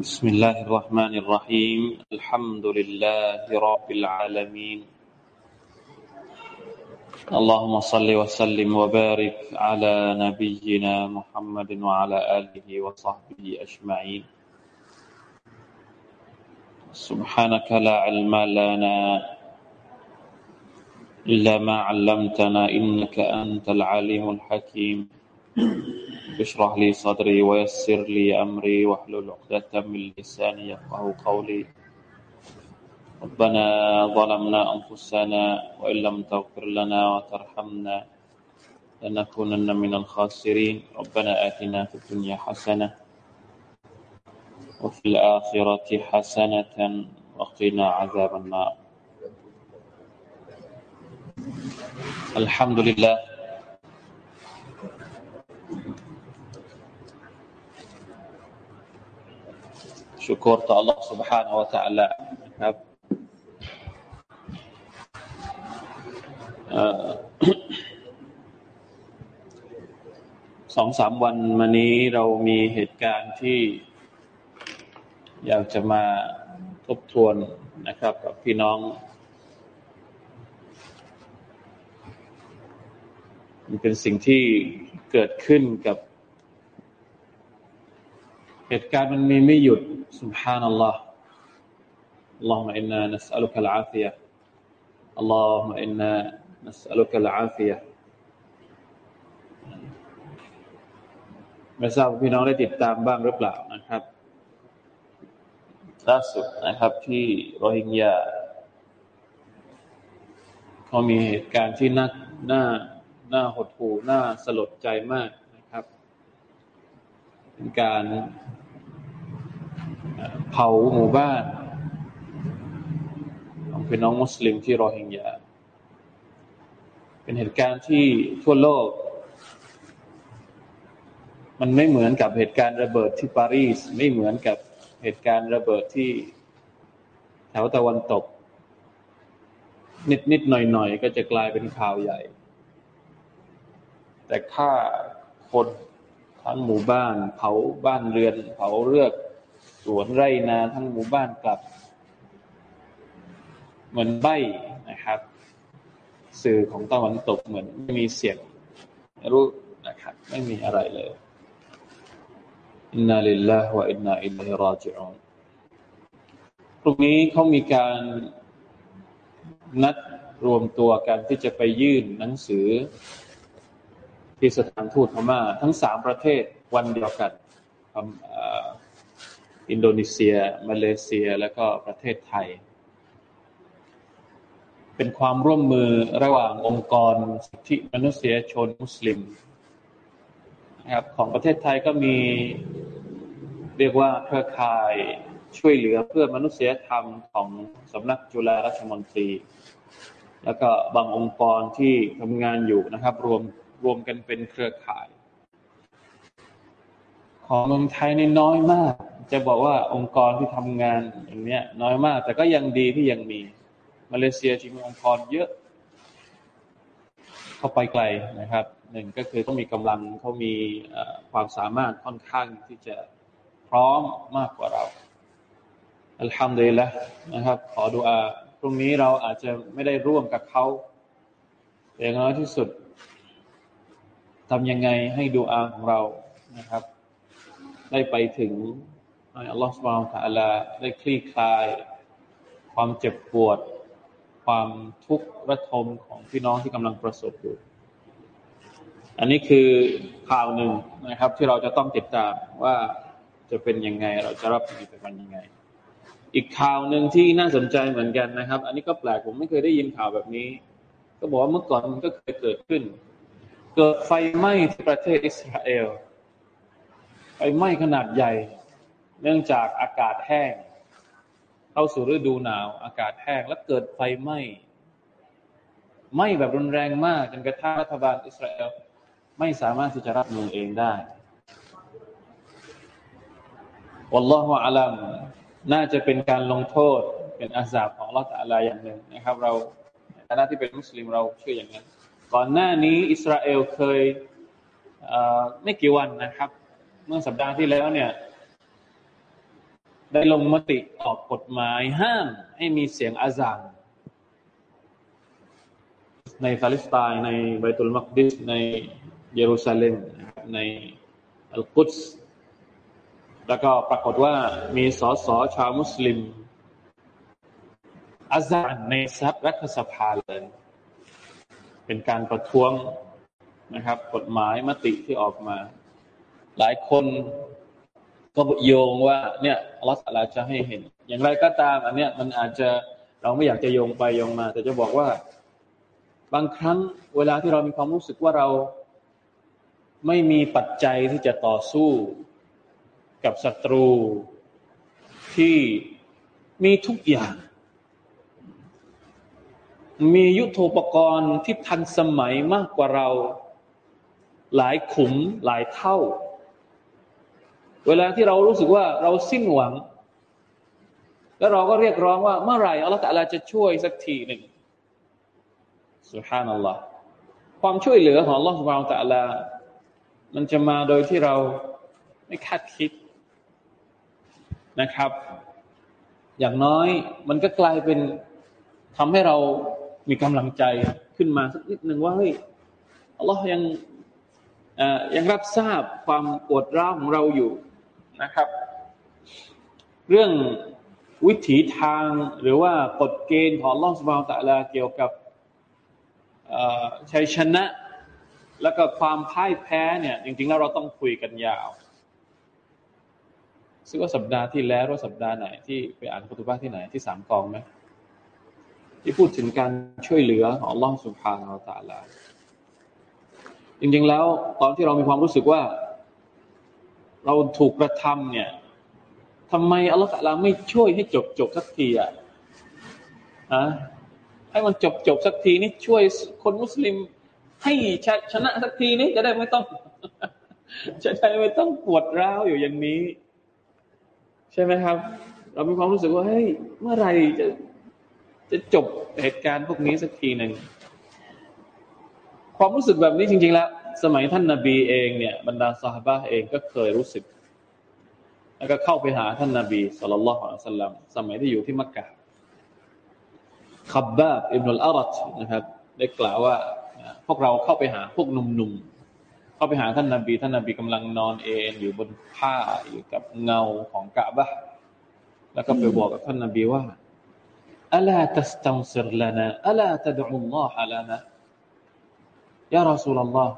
بسم الله الرحمن الرحيم. الحمد لله رب العالمين. اللهم صل وسلم وبارك على نبينا محمد وعلى آله وصحبه أجمعين. سبحانك لا علم لنا إلا ما علمتنا إنك أنت العليم الحكيم. اشرح لي صدري ويسر لي أمري واحلل عقدة من لساني يفقه قولي. ربنا ظلمنا أنفسنا وإن لم تغفر لنا وترحمنا لنكونن من الخاسرين. ربنا آتنا في الدنيا حسنة وفي الآخرة حسنة وقنا عذاب النار. الحمد لله ชุกรต่อ Allah سبحانه และ تعالى นะครับสองสามวันมานี้เรามีเหตุการณ์ที่ อยากจะมาทบทวนนะครับ กับพี่น้อง มันเป็นสิ่งที่เกิดขึ้นกับ เหตุการณ์มันมีไม่หยุด سبحان الله اللهم إنا نسألك العافية اللهم إنا نسألك العافية ไม่ทราบพี่น้องได้ติดตามบ้างหรือเปล่านะครับล่าสุดนะครับที่โรฮิงญาเขามีเหตุการณ์ที่น่าน่าน่าหดหู่น่าสลดใจมากนะครับ เป็นการ เผาหมู่บ้านของพี่น้องมุสลิมที่รอฮิงญาเป็นเหตุการณ์ที่ทั่วโลก มันไม่เหมือนกับเหตุการณ์ระเบิดที่ปารีสไม่เหมือนกับเหตุการณ์ระเบิดที่แถวตะวันตก นิดนิดหน่อยหน่อยก็จะกลายเป็นข่าวใหญ่ แต่ฆ่าคนทั้งหมู่บ้าน เผาบ้านเรือน เผาเรือก วนไร่นาทั้งหมู่บ้านกลับ เหมือนใบนะครับ สื่อของตะวันตกเหมือนไม่มีเสียงรู้นะครับ ไม่มีอะไรเลยอินนาลิลลาฮ์วะอินนาอิลัยฮิราจิอูนพรุ่งนี้เขามีการนัดรวมตัวกันที่จะไปยื่นหนังสือ ที่สถานทูตพม่าทั้งสามประเทศวันเดียวกัน อินโดนีเซีย มาเลเซีย และก็ประเทศไทย เป็นความร่วมมือระหว่างองค์กรสิทธิมนุษยชนมุสลิมนะครับของประเทศไทยก็มีเรียกว่าเครือข่ายช่วยเหลือเพื่อมนุษยธรรมของสำนักจุฬาราชมนตรี แล้วก็บางองค์กรที่ทำงานอยู่นะครับ รวมรวมกันเป็นเครือข่าย ของเมืองไทยนี่น้อยมาก จะบอกว่าองค์กรที่ทำงานอย่างเนี้ย น้อยมาก แต่ก็ยังดีที่ยังมี มาเลเซียจริงมีองค์กรเยอะ เข้าไปไกลนะครับหนึ่งก็คือต้องมีกำลังเขามีความสามารถค่อนข้างที่จะพร้อมมากกว่าเราอัลฮัมดุลิลละนะครับ ขอดูอาพรุ่งนี้เราอาจจะไม่ได้ร่วมกับเขาแต่อย่างน้อยที่สุดทำยังไงให้ดูอาของเรานะครับ ได้ไปถึงให้อัลลอฮฺสุบานตะอัลาได้คลี่คลาย ความเจ็บปวด ความทุกข์ระทมของพี่น้องที่กำลังประสบอยู่ อันนี้คือข่าวหนึ่งนะครับ ที่เราจะต้องติดตามว่าจะเป็นยังไง เราจะรับมือกับมันยังไง อีกข่าวหนึ่งที่น่าสนใจเหมือนกันนะครับ อันนี้ก็แปลกผมไม่เคยได้ยินข่าวแบบนี้ ก็บอกว่าเมื่อก่อนมันก็เคยเกิดขึ้น เกิดไฟไหม้ที่ประเทศอิสราเอล ไฟไหม้ขนาดใหญ่ เนื่องจากอากาศแห้ง เข้าสู่ฤดูหนาว อากาศแห้งแล้วเกิดไฟไหม้ไหม้แบบรุนแรงมากจนกระทั่งรัฐบาลอิสราเอลไม่สามารถที่จะรับมือเองได้วัลลอฮฺอัลัมน่าจะเป็นการลงโทษเป็นอาสาของลอตอะไรอย่างหนึ่งนะครับ เราในฐานะที่เป็นมุสลิมเราเชื่ออย่างนั้น ก่อนหน้านี้อิสราเอลเคยไม่กี่วันนะครับ เมื่อสัปดาห์ที่แล้วเนี่ย ได้ลงมติออกกฎหมายห้ามให้มีเสียงอาซานในปาเลสไตน์ในไบตุลมักดิสในเยรูซาเล็มในอัลกุดส์แล้วก็ปรากฏว่ามีสสชาวมุสลิมอาซานในสัรัฐสภาเลย เป็นการประท้วงนะครับ กฎหมายมติที่ออกมา หลายคนก็โยงว่า เนี่ยอัลลอฮฺจะให้เห็น อย่างไรก็ตาม อันเนี้ยมันอาจจะเราไม่อยากจะโยงไปโยงมา แต่จะบอกว่า บางครั้งเวลาที่เรามีความรู้สึกว่าเราไม่มีปัจจัยที่จะต่อสู้ กับศัตรู ที่มีทุกอย่าง มียุทโธปกรณ์ที่ทันสมัยมากกว่าเรา หลายขุมหลายเท่า เวลาที่เรารู้สึกว่าเราสิ้นหวัง แล้วเราก็เรียกร้องว่าเมื่อไหร่อัลลอฮฺตะลาจะช่วยสักทีหนึ่งสุฮานัลลอฮ์ความช่วยเหลือของอัลลอฮฺสุบานตะลา มันจะมาโดยที่เราไม่คาดคิดนะครับ อย่างน้อยมันก็กลายเป็นทำให้เรามีกำลังใจขึ้นมาสักนิดหนึ่งว่าเฮ้ยอัลลอฮ์ยังยังรับทราบความปวดร้าวของเราอยู่ นะครับ เรื่องวิถีทางหรือว่ากฎเกณฑ์ของล่องสบาวตะลาเกี่ยวกับชัยชนะ แล้วก็ความพ่ายแพ้เนี่ย จริง ๆ แล้วเราต้องคุยกันยาวซึ่งว่าสัปดาห์ที่แล้วว่าสัปดาห์ไหนที่ไปอ่านคุตุบ้าที่ไหนที่สามกองไหมที่พูดถึงการช่วยเหลือของล่องสุภาเราตาลาจริง ๆ แล้วตอนที่เรามีความรู้สึกว่า เราถูกกระทำเนี่ยทำไมอัลลอฮฺลาไม่ช่วยให้จบจบสักทีอะฮะให้มันจบจบสักทีนี่ช่วยคนมุสลิม ให้ชนะสักทีนี้จะได้ไม่ต้องจะได้ไม่ต้องปวดร้าวอยู่อย่างนี้ ใช่ไหมครับ เรามีความรู้สึกว่าเฮ้ยเมื่อไรจะจะจบเหตุการณ์พวกนี้สักทีหนึ่งความรู้สึกแบบนี้จริง ๆ แล้ว สมัยท่านนาบีเองเนี่ยบรรดาสหบะเองก็เคยรู้สึก แล้วก็เข้าไปหาท่านนาบีสุลต่านละฮ์สัลลัมสมัยที่อยู่ที่มักกะขับบาบอิบนุลอารัตนะครับ ได้กล่าวว่า พวกเราเข้าไปหาพวกหนุ่มๆเข้าไปหาท่านนาบี ท่านนาบีกำลังนอนเอนอยู่บนผ้าอยู่กับเงาของกะบะแล้วก็ไปบอกกับท่านนาบีว่าอัลลาตัสตัมซิรลานะอัลลาตัดุลลอฮะลานะยารอสูลลอฮ์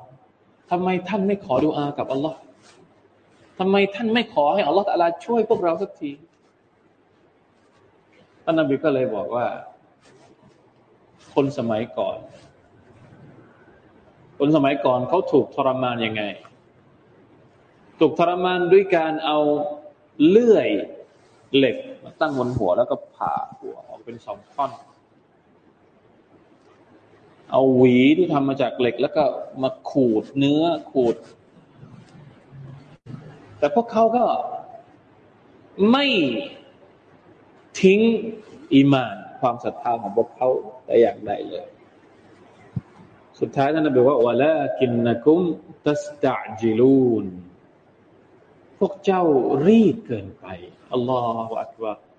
ทำไมท่านไม่ขอดุอากับอัลลอฮ์ทำไมท่านไม่ขอให้อัลลอฮ์ตะลาช่วยพวกเราสักทีท่านนบีก็เลยบอกว่า คนสมัยก่อน คนสมัยก่อนเขาถูกทรมานยังไง ถูกทรมานด้วยการเอาเลื่อยเหล็กมาตั้งบนหัวแล้วก็ผ่าหัวออกเป็นสองท่อน เอาหวีที่ทำมาจากเหล็ก แล้วก็มาขูดเนื้อขูด แต่พวกเขาก็ไม่ทิ้งอีมาน ความศรัทธาของพวกเขาแต่อย่างใดเลย สุดท้ายท่านนบีว่าวะลากินนะกุมตัสตะจิลูน พวกเจ้ารีบเกินไปอัลลอฮฺอักบาร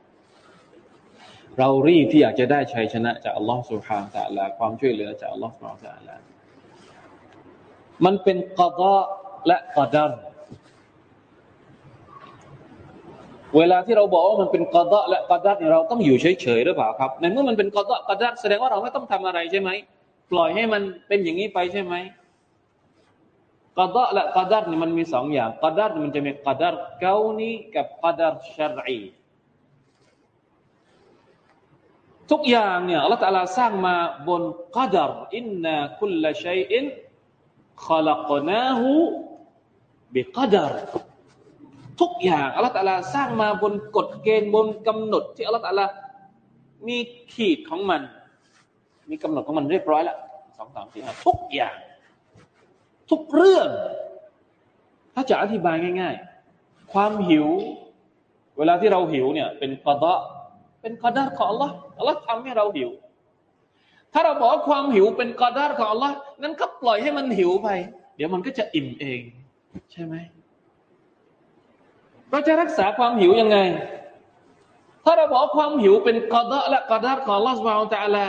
เรารีบที่อยากจะได้ชัยชนะจากอัลลอฮฺสุฮานตะลาความช่วยเหลือจากอัลลอฮฺสุฮานตะลามันเป็นกอดะและกอดัรเวลาที่เราบอกว่ามันเป็นกอดะและกอดัรเนี่ยเราต้องอยู่เฉยๆหรือเปล่าครับในเมื่อมันเป็นกอดะกอดัรแสดงว่าเราไม่ต้องทำอะไรใช่ไหมปล่อยให้มันเป็นอย่างนี้ไปใช่ไหมกอดะและกอดัรนี่มันมีสองอย่างกอดัรมันจะมีกอดัรเกานีกับกอดัรชรี ทุกอย่างเนี่ยอัลลอฮฺตะลสร้างมาบนกอดรอินนาคุลละชัยอินขลักนาหูบิกอดรทุกอย่างอัลลอฮฺตะลสร้างมาบนกฎเกณฑ์บนกำหนด ที่อัลลอฮฺตะลมีขีดของมัน มีกำหนดของมันเรียบร้อยแล้วสองสามสี่ห้าทุกอย่าง ทุกเรื่อง ถ้าจะอธิบายง่าย ๆ ความหิว เวลาที่เราหิวเนี่ย เป็นกะดาะ เป็นกอดารของ Allah Allah ทำให้เราหิว ถ้าเราบอกว่าความหิวเป็นกอดารของ Allah นั้นก็ปล่อยให้มันหิวไป เดี๋ยวมันก็จะอิ่มเอง ใช่ไหมเราจะรักษาความหิวยังไง ถ้าเราบอกความหิวเป็นกอดะและกอดัตของลอสบาวตะลา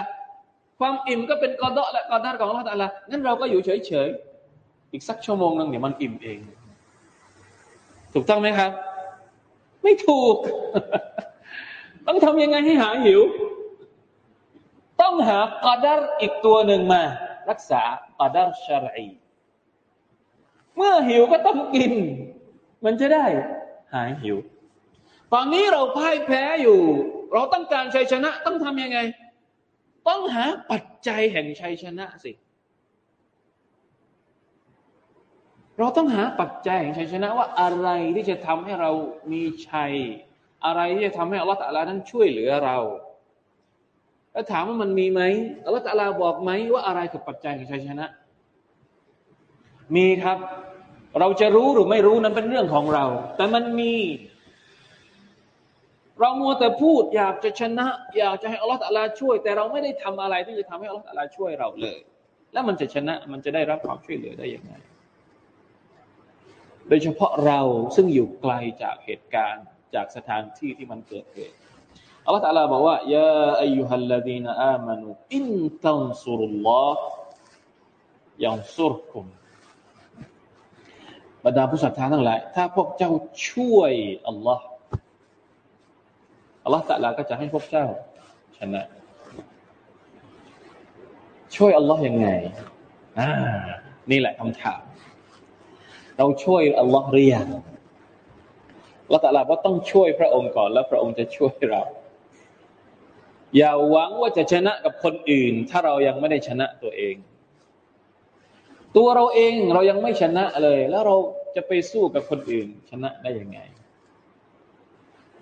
ความอิ่มก็เป็นกอดะและกอดัตของลอสตะลางั้นเราก็อยู่เฉยๆอีกสักชั่วโมงนึงเดี๋ยวมันอิ่มเอง ถูกต้องไหมครับ ไม่ถูก ต้องทำยังไงให้หายหิว ต้องหากอดัตอีกตัวหนึ่งมา รักษากอดัตชารีเมื่อหิวก็ต้องกิน มันจะได้หายหิว ตอนนี้เราพ่ายแพ้อยู่ เราต้องการชัยชนะ ต้องทำยังไง ต้องหาปัจจัยแห่งชัยชนะสิ เราต้องหาปัจจัยแห่งชัยชนะว่าอะไรที่จะทำให้เรามีชัย อะไรที่จะทำให้อัลลอฮฺตะลานั้นช่วยเหลือเราแล้วถามว่ามันมีไหมอัลลอฮฺตะลาบอกไหมว่าอะไรคือปัจจัยแห่งชัยชนะ มีครับ เราจะรู้หรือไม่รู้นั้นเป็นเรื่องของเรา แต่มันมี เรามัวแต่พูดอยากจะชนะ อยากจะให้อัลลอฮฺตะลาช่วย แต่เราไม่ได้ทำอะไรที่จะทำให้อัลลอฮฺตะลาช่วยเราเลย แล้วมันจะชนะมันจะได้รับความช่วยเหลือได้ยังไงโดยเฉพาะเราซึ่งอยู่ไกลจากเหตุการณ์ จากสถานที่ที่มันเกิดเหตุอัลลอฮฺตะลาบอกว่ายาอายุฮัลลดีนอามานุอินตันซุรุลลอฮ์ยังซุรคุมบรรดาผู้ศรัทธาทั้งหลาย ถ้าพวกเจ้าช่วยอัลลอฮ์อัลลอฮ์ตะลาก็จะให้พวกเจ้าชนะ ช่วยอัลลอฮ์ยังไงอ่านี่แหละคำถาม เราช่วยอัลลอฮ์เรียง เราตะลาว่าต้องช่วยพระองค์ก่อน แล้วพระองค์จะช่วยเรา อย่าหวังว่าจะชนะกับคนอื่น ถ้าเรายังไม่ได้ชนะตัวเอง ตัวเราเองเรายังไม่ชนะเลย แล้วเราจะไปสู้กับคนอื่น ชนะได้ยังไง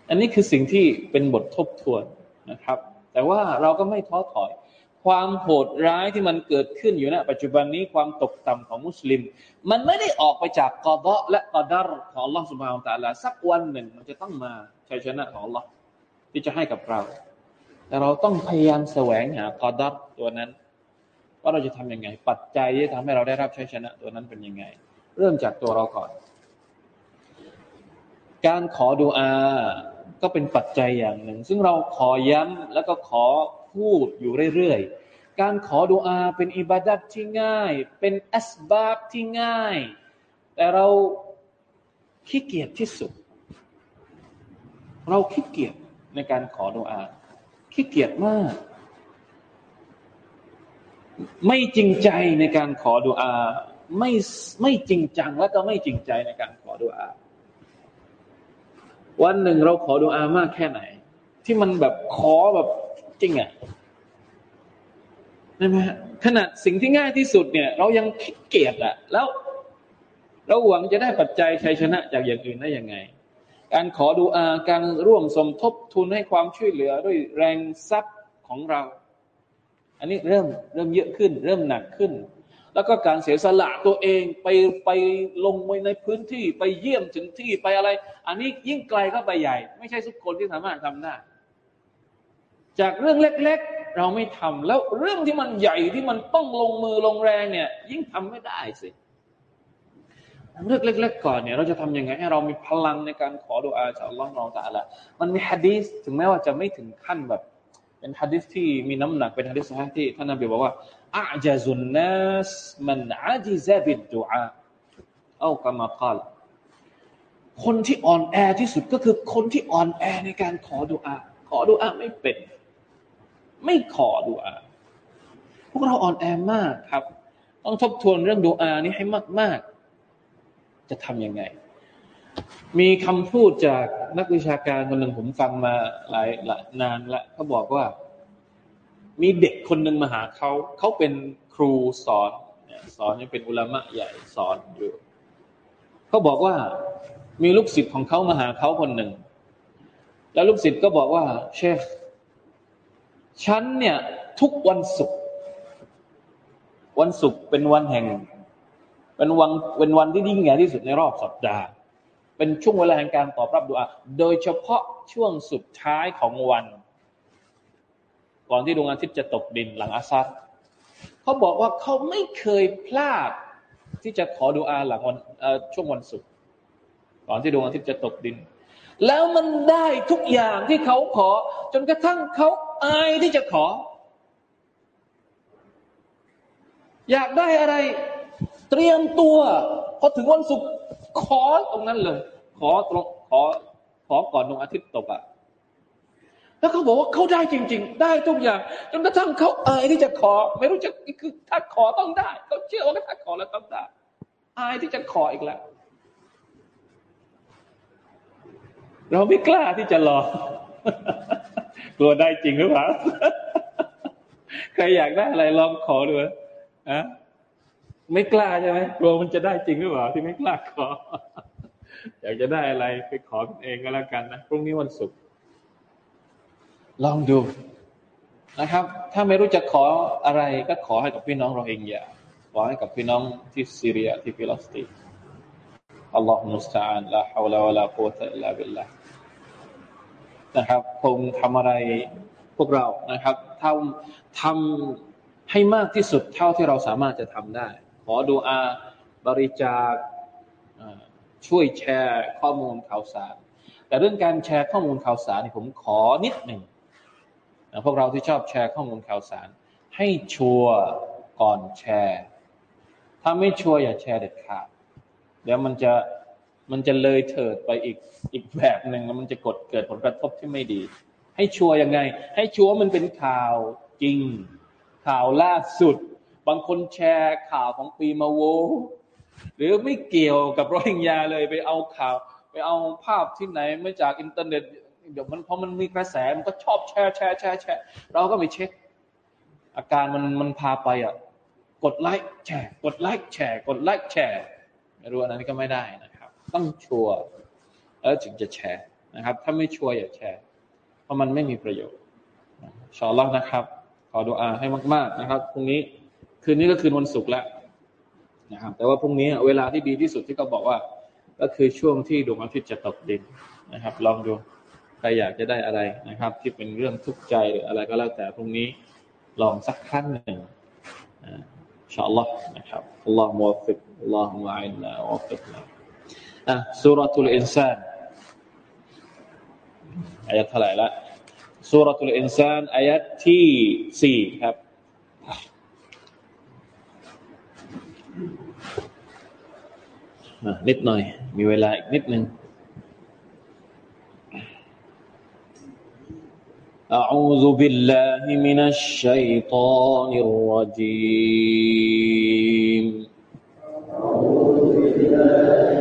อันนี้คือสิ่งที่เป็นบททบทวนนะครับ แต่ว่าเราก็ไม่ท้อถอย ความโหดร้ายที่มันเกิดขึ้นอยู่ณปัจจุบันนี้ความตกต่ำของมุสลิม มันไม่ได้ออกไปจากกอดะและกอดารของอัลลอฮ์สุบฮานตะลาสักวันหนึ่งมันจะต้องมาชัยชนะของอัลลอฮ์ที่จะให้กับเรา แต่เราต้องพยายามแสวงหากอดัรตัวนั้น ว่าเราจะทำยังไง ปัจจัยที่ทำให้เราได้รับชัยชนะตัวนั้นเป็นยังไง เริ่มจากตัวเราก่อน การขอดูอา ก็เป็นปัจจัยอย่างหนึ่ง ซึ่งเราขอย้ำแล้วก็ขอ พูดอยู่เรื่อยๆ การขอดูอาเป็นอิบาดัตที่ง่าย เป็นอัสบาบที่ง่าย แต่เราขี้เกียจที่สุด เราขี้เกียจในการขอดูอาขี้เกียจมาก ไม่จริงใจในการขอดุอาไม่ไม่จริงจังแล้วก็ไม่จริงใจในการขอดุอา วันหนึ่งเราขอดุอามากแค่ไหน ที่มันแบบขอแบบ จริงอะใช่ไหมขนาดสิ่งที่ง่ายที่สุดเนี่ย เรายังเกียจอะ แล้วเราหวังจะได้ปัจจัยชัยชนะจากอย่างอื่นได้ยังไง การขอดูอาการร่วมสมทบทุนให้ความช่วยเหลือด้วยแรงทรัพย์ของเรา อันนี้เริ่มเริ่มเยอะขึ้น เริ่มหนักขึ้น แล้วก็การเสียสละตัวเองไปไปลงไปในพื้นที่ไปเยี่ยมถึงที่ไปอะไร อันนี้ยิ่งไกลก็ไปใหญ่ ไม่ใช่ทุกคนที่สามารถทำได้ จากเรื่องเล็ก ๆ เราไม่ทำแล้วเรื่องที่มันใหญ่ที่มันต้องลงมือลงแรงเนี่ย ยิ่งทำไม่ได้สิเรื่องเล็ก ๆ ก่อนเนี่ยเราจะทํำยังไงให้เรามีพลังในการขอดุอาจากอัลลอฮ์เราแต่ละมันมีฮะดีสถึงแม้ว่าจะไม่ถึงขั้นแบบ เป็นฮะดิษที่มีน้ำหนักเป็นฮะดิษที่ท่านนบีบอกว่าอาจซุนนัสมันอาจิซาบิดดุอาเอากามากาลคนที่อ่อนแอที่สุดก็คือคนที่อ่อนแอในการขอดุอาขอดุอาไม่เป็น ไม่ขอดุอาพวกเราอ่อนแอมากครับ ต้องทบทวนเรื่องดุอานี้ให้มาก ๆ จะทำยังไง มีคำพูดจากนักวิชาการคนหนึ่งผมฟังมาหลายหลายนานละเขาบอกว่า มีเด็กคนหนึ่งมาหาเขา เขาเป็นครูสอนสอนยังเป็นอุลามะใหญ่สอนอยู่เขาบอกว่ามีลูกศิษย์ของเขามาหาเขาคนหนึ่ง แล้วลูกศิษย์ก็บอกว่า เชฟ ฉันเนี่ย ทุกวันศุกร์วันศุกร์เป็นวันแห่ง เป็นวันเป็นวันที่ยิ่งใหญ่ที่สุดในรอบสัปดาห์ เป็นช่วงเวลาแห่งการตอบรับดุอาโดยเฉพาะช่วงสุดท้ายของวัน ก่อนที่ดวงอาทิตย์จะตกดินหลังอาซัดเขาบอกว่าเขาไม่เคยพลาด ที่จะขอดุอาหลังวันช่วงวันศุกร์ก่อนที่ดวงอาทิตย์จะตกดิน แล้วมันได้ทุกอย่างที่เขาขอ จนกระทั่งเขา อายที่จะขอ อยากได้อะไร เตรียมตัวพอถึงวันศุกร์ขอตรงนั้นเลย ขอตรงขอขอก่อนดวงอาทิตย์ตกอะ่ะแล้วเขาบอกว่าเขาได้จริง ๆ ได้ทุกอย่างจนกระทั่งเขาอายที่จะขอ ไม่รู้จะคือถ้าขอต้องได้เขาเชื่อว่าถ้าขอแล้วต้องได้อายที่จะขออีกแล้ว เราไม่กล้าที่จะรอ กลัวได้จริงหรือเปล่าใครอยากได้อะไรลองขอดูนะไม่กล้าใช่ไหมกลัวมันจะได้จริงหรือเปล่าที่ไม่กล้าขอ อยากจะได้อะไรไปขอเองก็แล้วกันนะพรุ่งนี้วันศุกร์ลองดูนะครับ ถ้าไม่รู้จะขออะไรก็ขอให้กับพี่น้องเราเองอย่าขอให้กับพี่น้องที่ซีเรียที่ฟิลิสตินالله المستعان لا حول ولا قوة إلا بالله นะครับคงทำอะไรพวกเรานะครับทำทำให้มากที่สุดเท่าที่เราสามารถจะทำได้ ขอดุอาบริจาคช่วยแชร์ข้อมูลข่าวสาร แต่เรื่องการแชร์ข้อมูลข่าวสารนี่ผมขอนิดหนึ่งพวกเราที่ชอบแชร์ข้อมูลข่าวสาร ให้ชัวร์ก่อนแชร์ ถ้าไม่ชัวร์อย่าแชร์เด็ดขาดเดี๋ยวมันจะ มันจะเลยเถิดไปอีกอีกแบบหนึ่งแล้วมันจะกดเกิดผลกระทบที่ไม่ดี ให้ชัวร์ยังไง ให้ชัวร์มันเป็นข่าวจริง ข่าวล่าสุด บางคนแชร์ข่าวของปีมาโว หรือไม่เกี่ยวกับโรฮิงญาเลยไปเอาข่าว ไปเอาภาพที่ไหนมาจากอินเทอร์เน็ตเดี๋ยวมันพอมันมีกระแสมันก็ชอบแชร์แชร์แชร์แชร์เราก็ไปเช็ค อาการมันมันพาไปอะ กดไลค์แชร์ กดไลค์แชร์ กดไลค์แชร์ไม่รู้อันนั้นก็ไม่ได้นะ ต้องชัวร์แล้วถึงจะแชร์นะครับ ถ้าไม่ชัวร์อย่าแชร์ เพราะมันไม่มีประโยชน์إن شاء الله นะครับ ขอดุอาให้มาก ๆนะครับพรุ่งนี้คืนนี้ก็คืนวันศุกร์แล้วนะครับแต่ว่าพรุ่งนี้เวลาที่ดีที่สุดที่เขาบอกว่า ก็คือช่วงที่ดวงอาทิตย์จะตกดินนะครับ ลองดูใครอยากจะได้อะไรนะครับ ที่เป็นเรื่องทุกข์ใจหรืออะไรก็แล้วแต่พรุ่งนี้ลองสักครั้งหนึ่งإن شاء الله นะครับ اللهم وفق اللهم أعنا ووفق อ่ะสุรทูลอินซานอายะเท่าไหร่ละสุรทูลอินซานอายะที่สี่ครับนิดหน่อย มีเวลาอีกนิดหนึ่ง أعوذ بالله من الشيطان الرجيم أعوذ بالله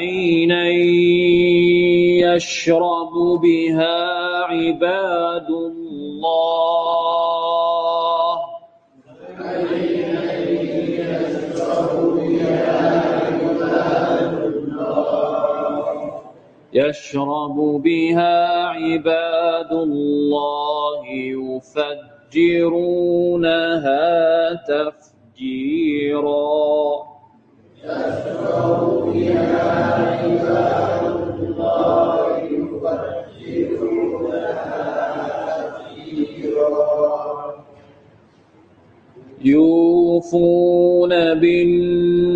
عينا يشرب بها عباد الله. يشرب بها عباد الله يفجرونها. يوفون بالنذر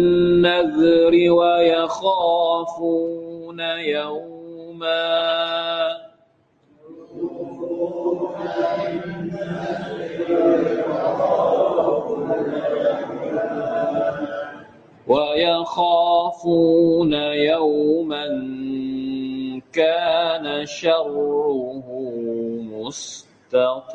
ويخافون يوما ويخافون يوما كان شره مستطيرا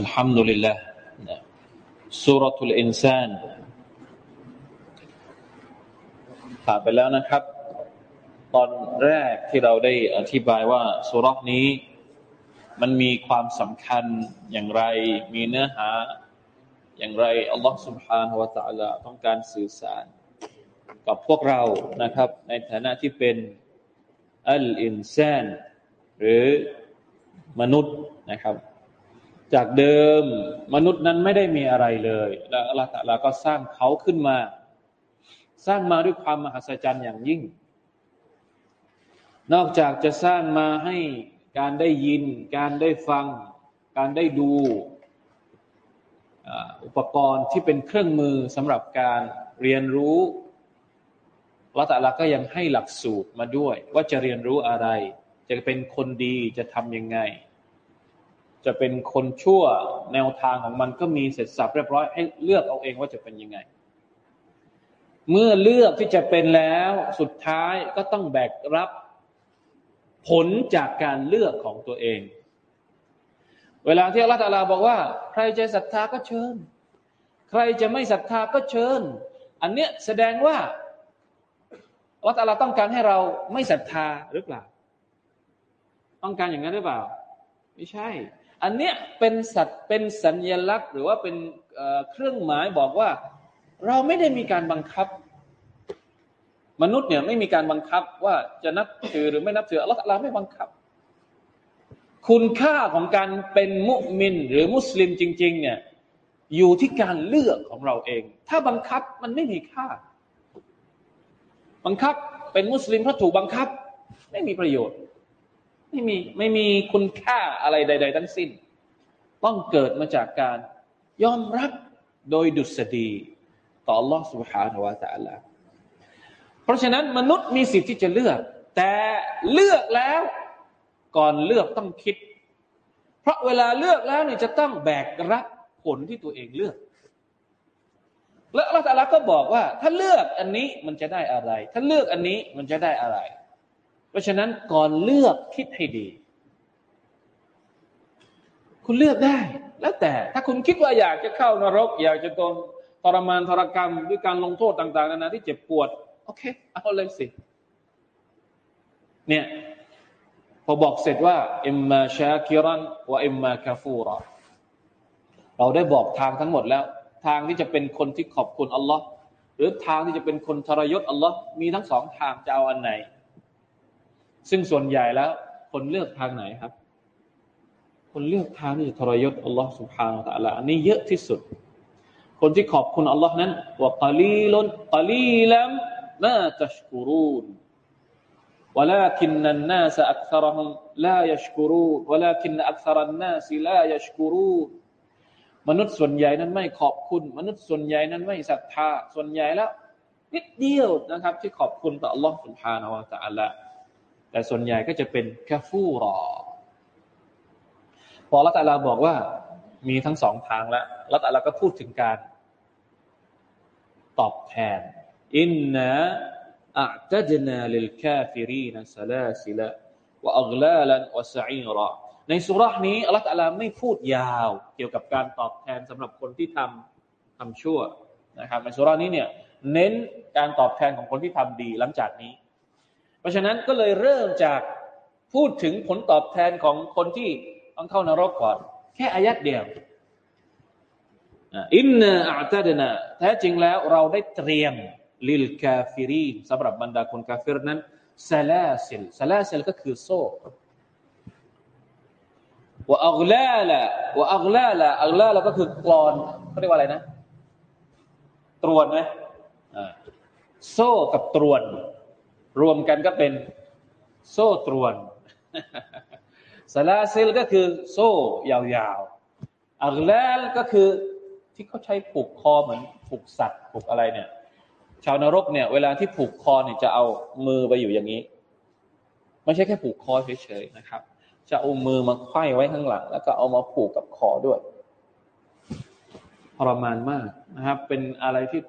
الحمد لله سورة الإنسان ผ่านไปแล้วนะครับ ตอนแรกที่เราได้อธิบายว่าสุรษนี้ มันมีความสำคัญอย่างไร มีเนื้อหา อย่างไรอัลลอฮฺ سبحانه และ تعالى ต้องการสื่อสาร กับพวกเรานะครับ ในฐานะที่เป็นอัลอินซานหรือมนุษย์นะครับ จากเดิมมนุษย์นั้นไม่ได้มีอะไรเลย แล้วอัลลอฮฺตะลาก็สร้างเขาขึ้นมา สร้างมาด้วยความมหัศจรรย์อย่างยิ่ง นอกจากจะสร้างมาให้การได้ยิน การได้ฟัง การได้ดูอุปกรณ์ที่เป็นเครื่องมือสำหรับการเรียนรู้ละต่ละก็ยังให้หลักสูตรมาด้วย ว่าจะเรียนรู้อะไร จะเป็นคนดีจะทำยังไง จะเป็นคนชั่วแนวทางของมันก็มีเสร็จสับเรียบร้อยให้เลือกเอาเองว่าจะเป็นยังไง เมื่อเลือกที่จะเป็นแล้วสุดท้ายก็ต้องแบกรับผลจากการเลือกของตัวเอง เวลาที่อัลลอฮฺตาลาบอกว่า ใครจะศรัทธาก็เชิญ ใครจะไม่ศรัทธาก็เชิญ อันเนี้ยแสดงว่าอัลลอฮฺตาลาต้องการให้เราไม่ศรัทธาหรือเปล่า ต้องการอย่างนั้นหรือเปล่า ไม่ใช่ อันเนี้ยเป็นสัตว์เป็นสัญญลักษณ์ หรือว่าเป็นเครื่องหมายบอกว่า เราไม่ได้มีการบังคับ มนุษย์เนี่ยไม่มีการบังคับว่าจะนับถือหรือไม่นับถืออัลลอฮฺไม่บังคับ คุณค่าของการเป็นมุมิน หรือมุสลิมจริง ๆ เนี่ยอยู่ที่การเลือกของเราเอง ถ้าบังคับมันไม่มีค่า บังคับเป็นมุสลิมเพราะถูกบังคับ ไม่มีประโยชน์ ไม่มีไม่มีคุณค่าอะไรใด ๆ ทั้งสิ้น ต้องเกิดมาจากการยอมรับโดยดุษฎีต่อ Allah سبحانه และ تعالى เพราะฉะนั้นมนุษย์มีสิทธิ์ที่จะเลือก แต่เลือกแล้วก่อนเลือกต้องคิด เพราะเวลาเลือกแล้วเนี่ยจะต้องแบกรับผลที่ตัวเองเลือก และอัลลอฮฺก็บอกว่า ถ้าเลือกอันนี้มันจะได้อะไร ถ้าเลือกอันนี้มันจะได้อะไรเพ ราะฉะนั้นก่อนเลือกคิดให้ดี คุณเลือกได้ แล้วแต่ถ้าคุณคิดว่าอยากจะเข้านรก อยากจะโดนทรมานทรกรรมด้วยการลงโทษต่าง ๆนานาที่เจ็บปวด โอเค เอาเลยสิ เนี่ยพอบอกเสร็จว่าอิมมาชาคิรันว่าอิมมาคาฟูรเราได้บอกทางทั้งหมดแล้ว ทางที่จะเป็นคนที่ขอบคุณอัลลอฮ์หรือทางที่จะเป็นคนทรยศอัลลอฮ์มีทั้งสองทางจะเอาอันไหน ซึ่งส่วนใหญ่แล้ว คนเลือกทางไหนครับ คนเลือกทางที่จะทรยศอัลลอฮ์ سبحانه และ تعالى อันนี้เยอะที่สุด คนที่ขอบคุณอัลลอฮ์นั้นว่ากลีลุนกลีลัมมาตัชกุรูน ولكن الناس أكثرهم لا يشكرون ولكن أكثر الناس لا يشكرون มนุษย์ส่วนใหญ่นั้นไม่ขอบคุณ มนุษย์ส่วนใหญ่นั้นไม่ศรัทธา ส่วนใหญ่แล้วนิดเดียวนะครับ ที่ขอบคุณต่อ Allah سبحانه และ تعالى แต่ส่วนใหญ่ก็จะเป็นแค่ฟูรอพอละตาลาบอกว่ามีทั้งสองทางแล้วละตาลาก็พูดถึงการ ตอบแทน إنا أعتدنا للكافرين سلاسل وأغلالا وسعيرا ในสุรานี้อัลลอฮฺตาลาไม่พูดยาวเกี่ยวกับการตอบแทนสำหรับคนที่ทำทำชั่วนะครับในสุรานี้เนี่ยเน้นการตอบแทนของคนที่ทำดีหลังจากนี้ เพราะฉะนั้นก็เลยเริ่มจากพูดถึงผลตอบแทนของคนที่ต้องเข้านรกก่อน แค่อายัดเดียวإنا أعتدنا แท้จริงแล้วเราได้เตรียมللكافرين สำหรับบรรดาคนกาฟิรนั้นซาลาซิลซาลาซิลก็คือโซ่ว่าอัลลาละว่าอัลลาละอัลลาละก็คือกรอนเขาเรียกว่าอะไรนะ ตรวนไหมโซ่กับตรวน รวมกันก็เป็นโซ่ตรวนสลาซิลก็คือโซ่ยาวๆอัลลลก็คือที่เขาใช้ผูกคอเหมือนผูกสัตว์ผูกอะไรเนี่ย ชาวนรกเนี่ย เวลาที่ผูกคอเนี่ยจะเอามือไปอยู่อย่างนี้ ไม่ใช่แค่ผูกคอเฉยๆนะครับ จะเอามือมาไขว้ไว้ข้างหลัง แล้วก็เอามาผูกกับคอด้วยทรมานมากนะครับ เป็นอะไรที่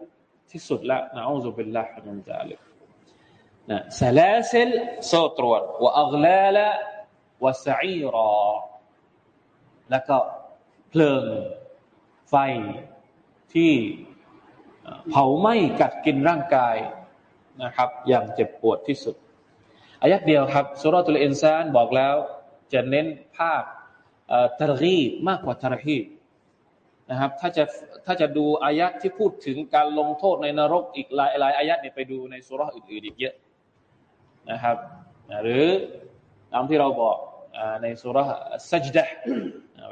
ที่สุดละนะอัลลอฮฺเป็นละมันจะเลย นะซาลาซิลโซ่ตรวจว่าอัลลาละวะซีรอ แล้วก็เพลิงไฟที่เผาไหม้กัดกินร่างกายนะครับ อย่างเจ็บปวดที่สุดอายัดเดียวครับสุรตุลอินซานบอกแล้ว จะเน้นภาพตรกีมากกว่าตรฮีนะครับถ้าจะถ้าจะดูอายัดที่พูดถึงการลงโทษในนรกอีกหลายหลายอายัดเนี่ยไปดูในสุรอื่นๆอีกเยอะ นะครับหรือตามที่เราบอกในสุรษสัจดะ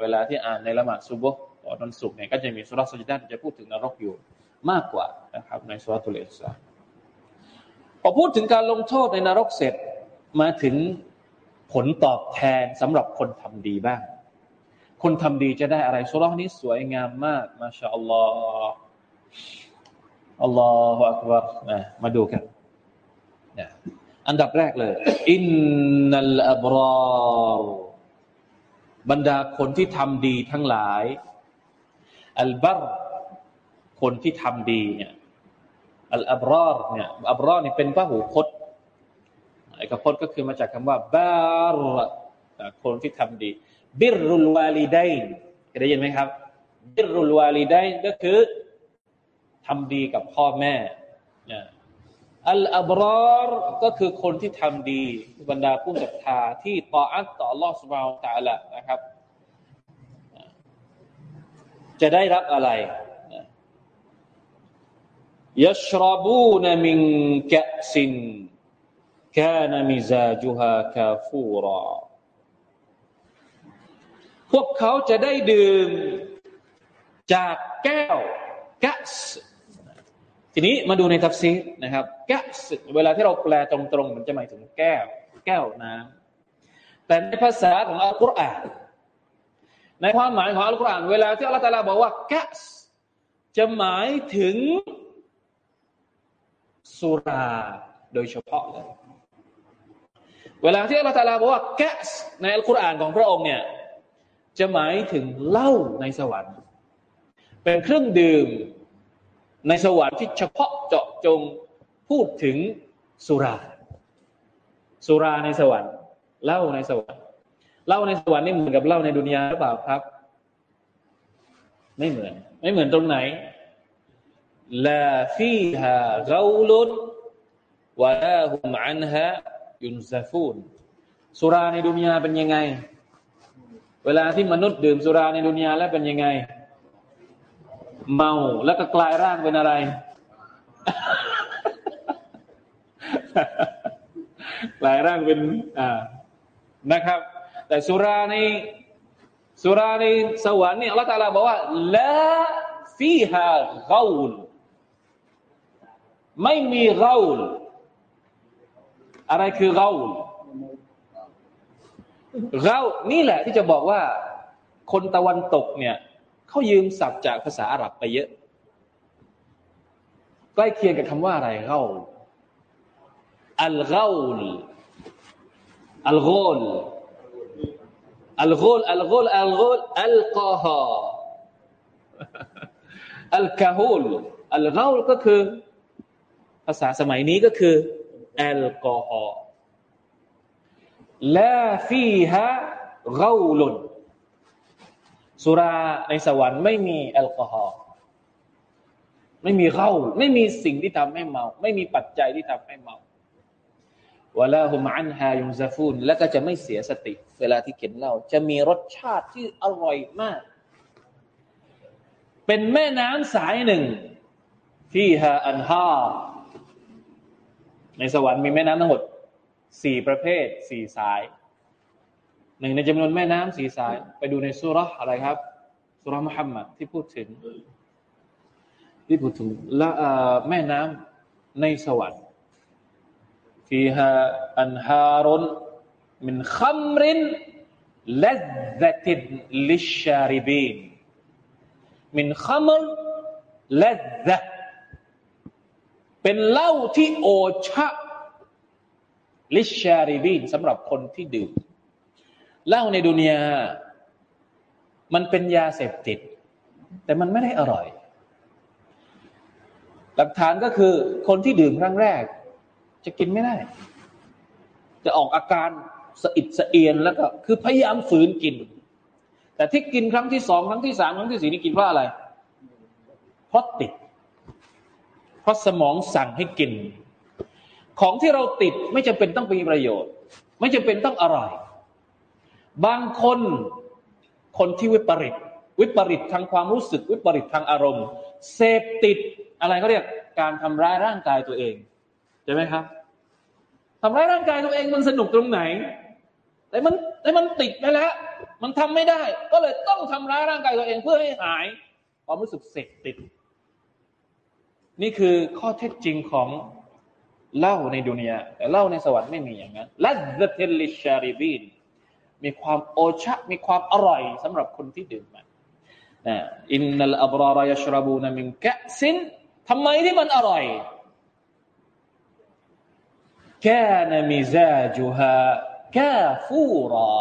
เวลาที่อ่านในละหมาดซุบฮ์ตอนวันศุกร์เนี่ยก็จะมีสุรษสัจดะจะพูดถึงนรกอยู่มากกว่านะครับในสุรตุลิสาพอพูดถึงการลงโทษในนรกเสร็จมาถึงผลตอบแทนสำหรับคนทำดีบ้าง คนทำดีจะได้อะไรสุรษนี้สวยงามมากมาชาอัลลอฮ์อัลลอฮฺอักบารมาดูกัน อันดับแรกเลย อินนัลอับรารบรรดาคนที่ทำดีทั้งหลาย อัลบารคนที่ทำดีเนี่ยอัลอับรารเนี่ยอับรารนี่เป็นพหูพจน์ไอ้กพจน์ก็คือมาจากคำว่าบารคนที่ทำดี บิรุลวาลีดัยได้ยินไหมครับ บิรุลวาลีดัยก็คือทำดีกับพ่อแม่เนี่ย อัลอับรอรก็คือคนที่ทำดีบรรดาผู้ศรัทธาที่ต่ออัตต่อลอสบาวตาละนะครับ จะได้รับอะไรยัชรบูนมิงกะสินกานมิซาจุฮาคาฟูรอพวกเขาจะได้ดื่มจากแก้วกะส ทีนี้มาดูในทัฟซีนะครับแก้วเวลาที่เราแปลตรงๆ มันจะหมายถึงแก้ว แก้วน้ำแต่ในภาษาของอัลกุรอานในความหมายของอัลกุรอานเวลาที่อัลลอฮฺตาลาบอกว่าแก้วจะหมายถึงสุราโดยเฉพาะเลยเวลาที่อัลลอฮฺตาลาบอกว่าแก้วในอัลกุรอานของพระองค์เนี่ยจะหมายถึงเหล้าในสวรรค์ เป็นเครื่องดื่ม ในสวรรค์ที่เฉพาะเจาะจงพูดถึงสุรา สุราในสวรรค์เหล้าในสวรรค์เหล้าในสวรรค์นี่เหมือนกับเหล้าในดุนยาหรือเปล่าครับ ไม่เหมือน ไม่เหมือนตรงไหนลาฟีฮาเกาลุนวะลาฮุมอันฮะยุนซาฟูนสุราในดุนยาเป็นยังไง เวลาที่มนุษย์ดื่มสุราในดุนยาแล้วเป็นยังไง เมาแล้วก็กลายร่างเป็นอะไร กลายร่างเป็นอ่านะครับ แต่สุราในสุราในสวรรค์เนี่ยอัลลอฮฺตาลาบอกว่าละฟีฮาเกาลไม่มีเกาลอะไรคือเกาลเกานี่แหละที่จะบอกว่า คนตะวันตกเนี่ย เขายืมศัพท์จากภาษาอาหรับไปเยอะ ใกล้เคียงกับคำว่าอะไรเกาอัลเกาอัลโกลอัลโกลอัลโกลอัลโกลอัลกอฮออัลกาฮูลอัลเกาก็คือ ภาษาสมัยนี้ก็คือแอลกอฮอล์ลาฟีฮะเกาลุน สุราในสวรรค์ไม่มีแอลกอฮอล์ไม่มีเข้า ไม่มีสิ่งที่ทำให้เมา ไม่มีปัจจัยที่ทำให้เมาวลาฮุมอันฮายุซาฟูนแล้วก็จะไม่เสียสติ เวลาที่เข็นเหล้าจะมีรสชาติที่อร่อยมาก เป็นแม่น้ำสายหนึ่งที่ฮาอันฮาในสวรรค์มีแม่น้ำทั้งหมดสี่ประเภทสี่สาย หนึ่งในจำนวนแม่น้ำสีสาย ไปดูในสุรษอะไรครับสุรษมุฮัมมัดที่พูดถึงที่พูดถึงละแม่น้ำในสวรรค์ฟีฮาอันฮารุนมินขมรินลัดซะตินลิชาริบีนมินขัมรลัดะเป็นเหล้าที่โอชะลิชาริบีนสำหรับคนที่ดื่ม เหล้าในดุนยา มันเป็นยาเสพติด แต่มันไม่ได้อร่อย หลักฐานก็คือคนที่ดื่มครั้งแรก จะกินไม่ได้ จะออกอาการสะอิดสะเอียนแล้วก็คือพยายามฝืนกิน แต่ที่กินครั้งที่สองครั้งที่สามครั้งที่สี่นี่กินเพราะอะไร เพราะติด เพราะสมองสั่งให้กิน ของที่เราติดไม่จำเป็นต้องมีประโยชน์ ไม่จำเป็นต้องอร่อย บางคนคนที่วิปริต วิปริตทางความรู้สึก วิปริตทางอารมณ์ เสพติดอะไรก็เรียกการทำร้ายร่างกายตัวเองใช่ไหมครับทำร้ายร่างกายตัวเองมันสนุกตรงไหน แต่มันแต่มันติดไปแล้ว มันทำไม่ได้ ก็เลยต้องทำร้ายร่างกายตัวเองเพื่อให้หาย ความรู้สึกเสพติด นี่คือข้อเท็จจริงของเหล้าในดุนยาแต่เหล้าในสวรรค์ไม่มีอย่างนั้นลัซเทลิชาริบีน มีความโอชะ มีความอร่อยสำหรับคนที่ดื่มมันอินนัลอับรารายชรบูนมินกะซินทำไมที่มันอร่อยกานมิซาจุฮากาฟูรอ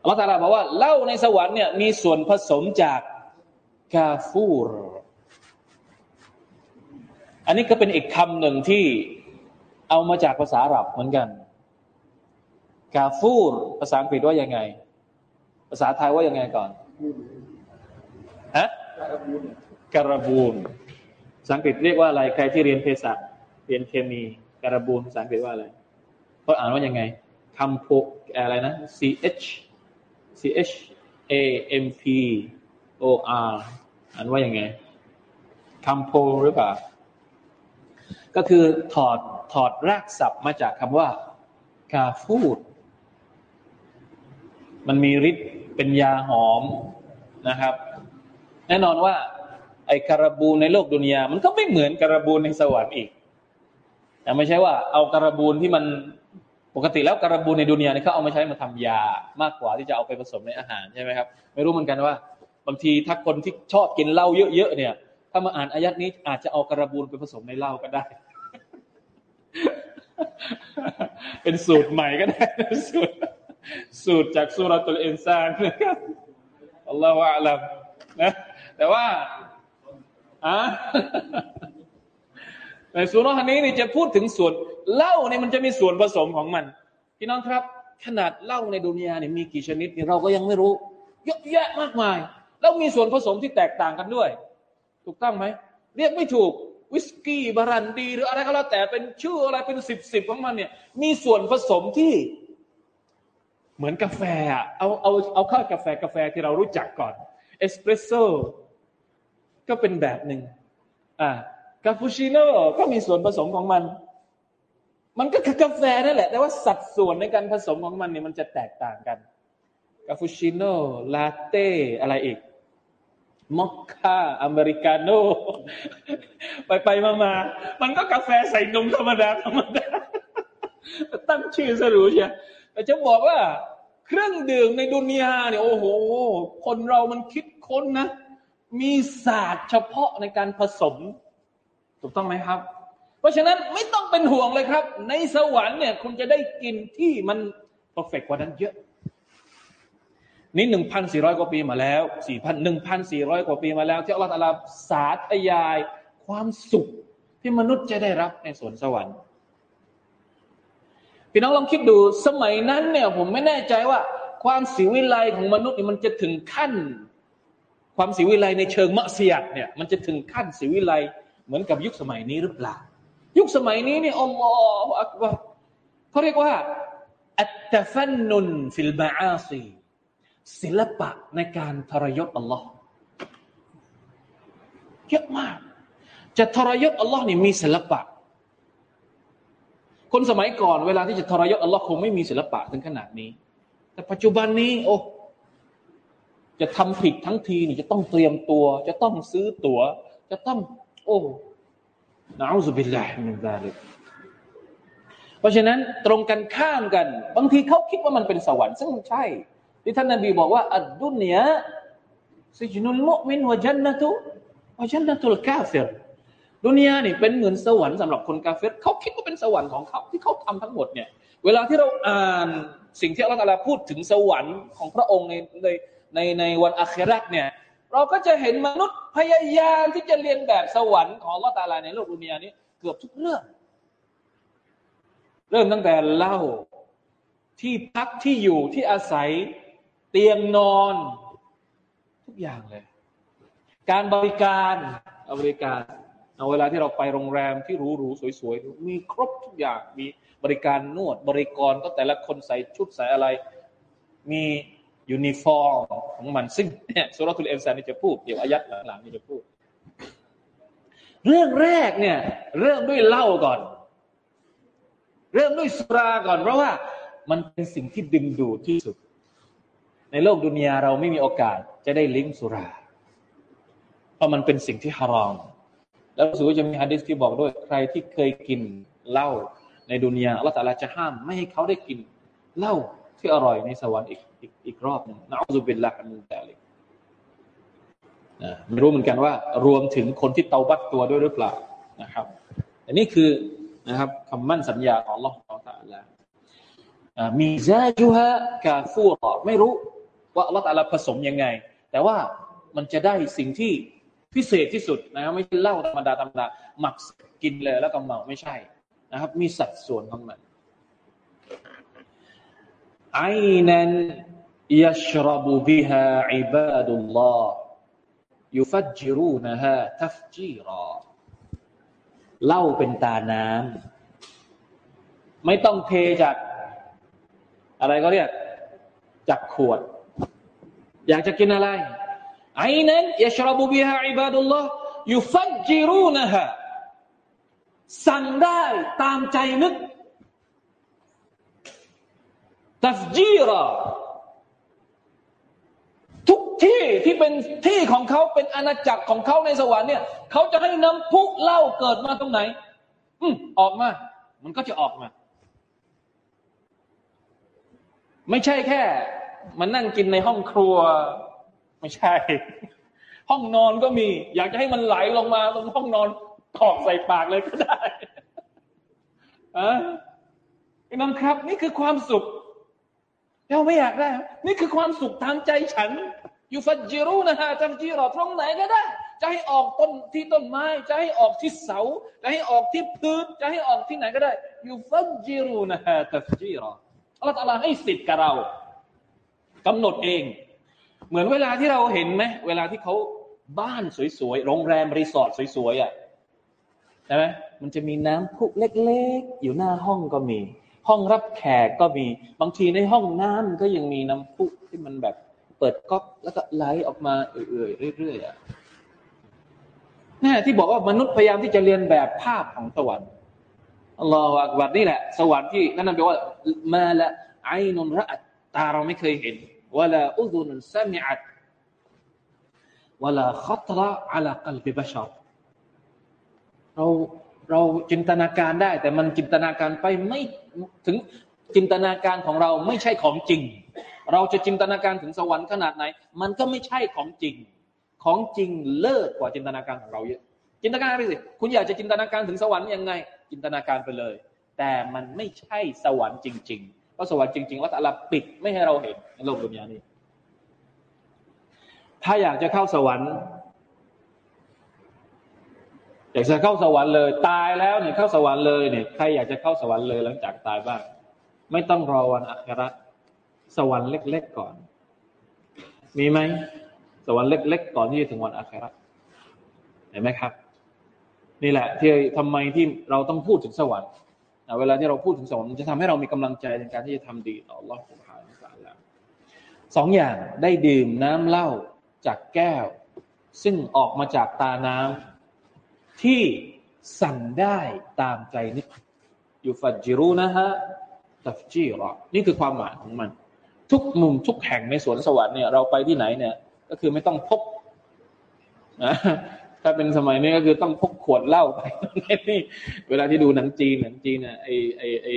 อัลลอฮฺตาลาบอกว่าเหล้าในสวรรค์เนี่ยมีส่วนผสมจากกาฟูร อันนี้ก็เป็นอีกคำหนึ่งที่เอามาจากภาษาอาหรับเหมือนกัน กาฟูร ภาษาอังกฤษว่ายังไง ภาษาไทยว่ายังไงก่อนฮะการบูนภาษาอังกฤษเรียกว่าอะไร ใครที่เรียนเภสัชเรียนเคมีการบูนภาษาอังกฤษว่าอะไรเขาอ่านว่ายังไงคำโพอะไรนะ C H C H A M P O R อ่านว่ายังไงคำโพหรือเปล่า ก็คือถอดถอดรากศัพท์มาจากคำว่า กาฟูด มันมีฤทธิ์เป็นยาหอมนะครับ แน่นอนว่า ไอ้การบูในโลกดุนยา มันก็ไม่เหมือนการบูในสวรรค์อีกแต่ไม่ใช่ว่า เอาการบูนที่มันปกติแล้วการบูนในดุนยาเนี่ยเขาเอามาใช้มาทำยามากกว่าที่จะเอาไปผสมในอาหารใช่ไหมครับไม่รู้เหมือนกันว่า บางทีถ้าคนที่ชอบกินเหล้าเยอะๆเนี่ย ถ้ามาอ่านอายัดนี้อาจจะเอาการบูนไปผสมในเหล้าก็ได้ เป็นสูตรใหม่ก็ได้สูตร สูตรจากสุรตุลเอนซานนะครับอัลลอฮฺอัลลัมนะ แต่ว่าอะในสุนทนี้นี่จะพูดถึงส่วนเหล้าเนี่ยมันจะมีส่วนผสมของมัน พี่น้องครับ ขนาดเหล้าในดุนยาเนี่ยมีกี่ชนิดเนี่ยเราก็ยังไม่รู้ เยอะแยะมากมาย แล้วมีส่วนผสมที่แตกต่างกันด้วย ถูกต้องไหม เรียกไม่ถูกวิสกี้บารันดี หรืออะไรก็แล้วแต่เป็นชื่ออะไรเป็นสิบสิบของมันเนี่ย มีส่วนผสมที่ เหมือนกาแฟอะเอาเอาเอาข้าวกาแฟกาแฟที่เรารู้จักก่อนเอสเปรสโซ่ก็เป็นแบบหนึ่งอ่าคาปูชิโน่ก็มีส่วนผสมของมัน มันก็คือกาแฟนั่นแหละ แต่ว่าสัดส่วนในการผสมของมันเนี่ยมันจะแตกต่างกันคาปูชิโน่ลาเต้อะไรอีกมอคค่าอเมริกาโน่ไปไปมามามันก็กาแฟใส่นมธรรมดาธรรมดาตั้งชื่อสรู้ใช่ แต่จะบอกว่า เครื่องดื่มในดุนยาเนี่ยโอ้โห คนเรามันคิดค้นนะ มีศาสตร์เฉพาะในการผสม ถูกต้องไหมครับ เพราะฉะนั้นไม่ต้องเป็นห่วงเลยครับ ในสวรรค์เนี่ยคุณจะได้กินที่มันเพอร์เฟกกว่านั้นเยอะ นี่หนึ่งพันสี่ร้อยกว่าปีมาแล้วสี่พันหนึ่งพันสี่ร้อยกว่าปีมาแล้ว ที่อัลลอฮฺตาลาสาธยาย ความสุขที่มนุษย์จะได้รับในสวนสวรรค์ พี่น้องลองคิดดูสมัยนั้นเนี่ยผมไม่แน่ใจว่า ความสิวิไลของมนุษย์นี่มันจะถึงขั้น ความสิวิไลในเชิงมะเสียดเนี่ยมันจะถึงขั้นสิวิไลเหมือนกับยุคสมัยนี้หรือเปล่า ยุคสมัยนี้เนี่ยอัลลอฮฺอักบารเขาเรียกว่าอัตตฟันนุนฟิลบาอาซีศิลปะในการทรยศอัลลอฮ์เยอะมาก จะทรยศอัลลอฮ์นี่มีศิลปะ คนสมัยก่อนเวลาที่จะทรยศอัลลอฮ์คงไม่มีศิลปะถึงขนาดนี้ แต่ปัจจุบันนี้ โอ้จะทำผิดทั้งทีนี่จะต้องเตรียมตัว จะต้องซื้อตั๋ว จะต้อง โอ้ نعوذ بالله من ذلك เพราะฉะนั้นตรงกันข้ามกัน บางทีเขาคิดว่ามันเป็นสวรรค์ซึ่งใช่ ที่ท่านนบีบอกว่า الدنيا سجن المؤمن وجنة وجنة الكافر ดุนยานี่เป็นเหมือนสวรรค์สำหรับคนกาเฟรเขาคิดว่าเป็นสวรรค์ของเขาที่เขาทำทั้งหมดเนี่ย เวลาที่เราอ่านสิ่งที่อัลลอฮฺพูดถึงสวรรค์ของพระองค์ในในในในวันอัคราเนี่ย เราก็จะเห็นมนุษย์พยายามที่จะเรียนแบบสวรรค์ของอัลลอฮฺตาลาในโลกดุนยานี้เกือบทุกเรื่อง เริ่มตั้งแต่เล่าที่พักที่อยู่ที่อาศัยเตียงนอน ทุกอย่างเลย การบริการบริการ เอาเวลาที่เราไปโรงแรมที่หรูๆสวยๆ มีครบทุกอย่างมีบริการนวดบริกรก็แต่ละคนใส่ชุดใส่อะไร มียูนิฟอร์มของมันซึ่งเนี่ยสุรทูลเอ็มซานี่จะพูดเดี๋ยวอายัดหลังๆนี่จะพูด เรื่องแรกเนี่ย เริ่มด้วยเหล้าก่อน เริ่มด้วยสุราก่อน เพราะว่ามันเป็นสิ่งที่ดึงดูดที่สุด ในโลกดุนยาเราไม่มีโอกาสจะได้ลิ้มสุรา เพราะมันเป็นสิ่งที่ฮารอม แล้วสูจะมีฮะดิษที่บอกด้วยใครที่เคยกินเหล้าในดุนยาอัลลอฮฺตาลาจะห้าม ไม่ให้เขาได้กินเหล้าที่อร่อยในสวรรค์อีกอีกอีกรอบหนึ่งนะอัลลอฮฺเป็นละอันแต่เลยไม่รู้เหมือนกันว่า รวมถึงคนที่เตาบัตตัวด้วยหรือเปล่านะครับอันนี้คือนะครับคำมั่นสัญญาของอัลลอฮฺตาลามีซาจูฮะกาฟูรอไม่รู้ว่าอัลลอฮฺตาลาผสมยังไง แต่ว่ามันจะได้สิ่งที่ พิเศษที่สุดนะครับไม่ใช่เหล้าธรรมดาธรรมดาหมักกินเลยแล้วก็เมาไม่ใช่นะครับ มีสัดส่วนของมันไอนันยัชรบุบิฮาอิบาดุลลอฮ์ยุฟัจจิรูนะฮะทัฟจีรอเหล้าเป็นตาน้ำไม่ต้องเทจาก อะไรก็เรียกจากขวด อยากจะกินอะไร ไอนั้นยชรบุบิฮะอิบาดุลลอฮ์ยุฟัจจิรูนะฮะสั่งได้ตามใจนึกตัฟจีรทุกที่ที่เป็นที่ของเขาเป็นอาณาจักรของเขาในสวรรค์เนี่ยเขาจะให้น้ำพุเหล้าเกิดมาตรงไหน อืมออกมา มันก็จะออกมา ไม่ใช่แค่ มานั่งกินในห้องครัว ไม่ใช่ ห้องนอนก็มี อยากจะให้มันไหลลงมาตรงห้องนอนกอกใส่ปากเลยก็ได้อะพี่น้องครับ นี่คือความสุขเราไม่อยากได้ นี่คือความสุขตามใจฉันอยู่ฟัจจิรุนะฮะจังจีรอตรงไหนก็ได้ จะให้ออกต้นที่ต้นไม้ จะให้ออกที่เสา จะให้ออกที่พื้น จะให้ออกที่ไหนก็ได้อยู่ฟัจจิรุนะฮะจังจีรออัลลอฮฺให้สิทธิ์กับเรากำหนดเอง เหมือนเวลาที่เราเห็นไหมเวลาที่เขาบ้านสวยๆโรงแรมรีสอร์ทสวยๆอะใช่ไหมมันจะมีน้ำพุเล็กๆ อยู่หน้าห้องก็มี ห้องรับแขกก็มี บางทีในห้องน้ำก็ยังมีน้ำพุที่มันแบบเปิดก๊อกแล้วก็ไหลออกมาเอื่อยๆเรื่อยๆอะนี่ที่บอกว่ามนุษย์พยายามที่จะเรียนแบบภาพของสวรรค์อัลลอฮฺอักบัดนี่แหละ สวรรค์ที่นั่นนั่นแปลว่ามาละไอนุนระตตาเราไม่เคยเห็น วลาอุดุนสมิอัตวลาขัตระอัลกัลบิบชรเราเราจินตนาการได้ แต่มันจินตนาการไปไม่ถึงจินตนาการของเราไม่ใช่ของจริง เราจะจินตนาการถึงสวรรค์ขนาดไหน มันก็ไม่ใช่ของจริง ของจริงเลิศกว่าจินตนาการของเราเยอะ จินตนาการไปสิ คุณอยากจะจินตนาการถึงสวรรค์ยังไง จินตนาการไปเลย แต่มันไม่ใช่สวรรค์จริง ๆ พราะสวรรค์จริงๆว่าต่ละปิดไม่ให้เราเห็นในโลกดุนยานี้ ถ้าอยากจะเข้าสวรรค์อยากจะเข้าสวรรค์เลย ตายแล้วเนี่ยเข้าสวรรค์เลยเนี่ยใครอยากจะเข้าสวรรค์เลยหลังจากตายบ้าง ไม่ต้องรอวันอัคราสวรรค์เล็ก ๆ ก่อน มีไหมสวรรค์เล็ก ๆ ก่อนที่จะถึงวันอัคราเห็นไหมครับ นี่แหละที่ทำไมที่เราต้องพูดถึงสวรรค์ เวลาที่เราพูดถึงสวรรค์จะทำให้เรามีกำลังใจในการที่จะทำดีต่อลอสุภานิสารล้สองอย่างได้ดื่มน้ำเหล้าจากแก้ว ซึ่งออกมาจากตาน้ำ ที่สั่นได้ตามใจนึกอยู่ฟัดจิรูนะฮะตัฟจีรอนี่คือความหมายของมัน ทุกมุมทุกแห่งในสวนสวรรค์เนี่ยเราไปที่ไหนเนี่ย ก็คือไม่ต้องพบ ถ้าเป็นสมัยนี้ก็คือต้องพกขวดเหล้าไปนี่เวลาที่ดูหนังจีนหนังจีนเนี่ยไอไอไอ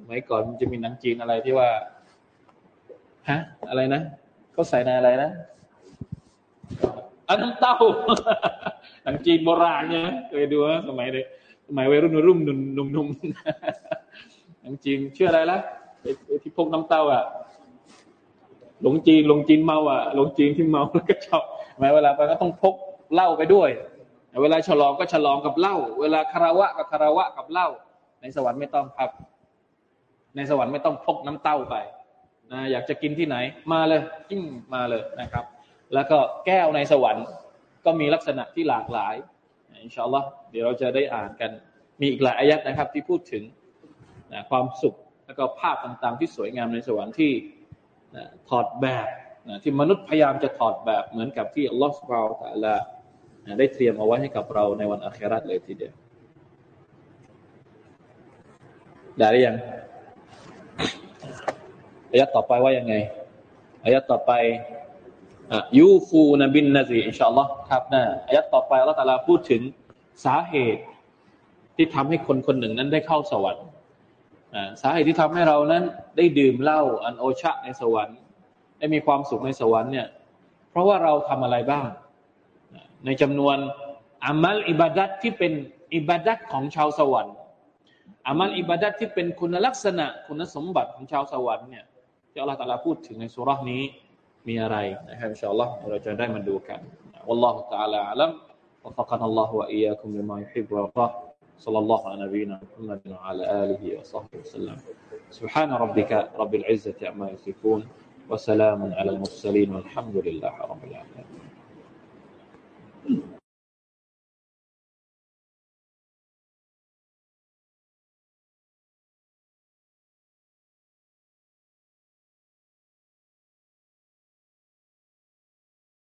สมัยก่อนมันจะมีหนังจีนอะไรที่ว่าฮะอะไรนะเขาใส่ในอะไรนะอันน้ำเต้าหนังจีนโบราณเนี่ยเคยดูสมัยเด็กสมัยวัยรุ่นรุ่มนุ่มนุ่มนุ่มหนังจีนเชื่ออะไรละที่พกน้ำเต้าอะหลงจีนหลงจีนเมาอะหลงจีนที่เมาแล้วก็ชอบหมายเวลาไปก็ต้องพก เหล้าไปด้วย เวลาฉลองก็ฉลองกับเหล้าเวลาคารวะกับคารวะกับเหล้าในสวรรค์ไม่ต้องครับ ในสวรรค์ไม่ต้องพกน้ำเต้าไปนะอยากจะกินที่ไหน มาเลยจิ้มมาเลยนะครับ แล้วก็แก้วในสวรรค์ ก็มีลักษณะที่หลากหลายอินชาอัลลอฮ์เดี๋ยวเราจะได้อ่านกัน มีอีกหลายอายัดนะครับ ที่พูดถึงนะความสุขแล้วก็ภาพต่างๆ ที่สวยงามในสวรรค์ที่นะถอดแบบนะที่มนุษย์พยายามจะถอดแบบเหมือนกับที่อัลลอฮฺสุบฮาวตะลา ได้เตรียมเอาไว้ให้กับเราในวันอัคราตเลยทีเดียว ได้หรือยังอายะต่อไปว่ายังไงอายะต่อไปยูฟูนบินนาซีอินชาอัลลอฮ์ครับนะอายะต่อไปอัลลอฮฺตาลาพูดถึงสาเหตุที่ทำให้คนคนหนึ่งนั้นได้เข้าสวรรค์สาเหตุที่ทำให้เรานั้น ได้ดื่มเหล้าอันโอชะในสวรรค์ ได้มีความสุขในสวรรค์เนี่ย เพราะว่าเราทำอะไรบ้าง ในจำนวนอามัลอิบาดัตที่เป็นอิบาดัตของชาวสวรรค์อามัลอิบาดัตที่เป็นคุณลักษณะคุณสมบัติของชาวสวรรค์เนี่ยที่อัลลอฮฺตาลาพูดถึงในสุรานี้มีอะไรนะครับอินชาอัลลอฮ์เราจะได้มาดูกัน والله تعالى أعلم وفقنا الله وإياكم لما يحب ويرضى صلى الله على نبينا محمد وعلى آله وصحبه وسلم سبحان ربك رب العزة عما يصفون وسلام على المرسلين والحمد لله رب العالمين Hmm.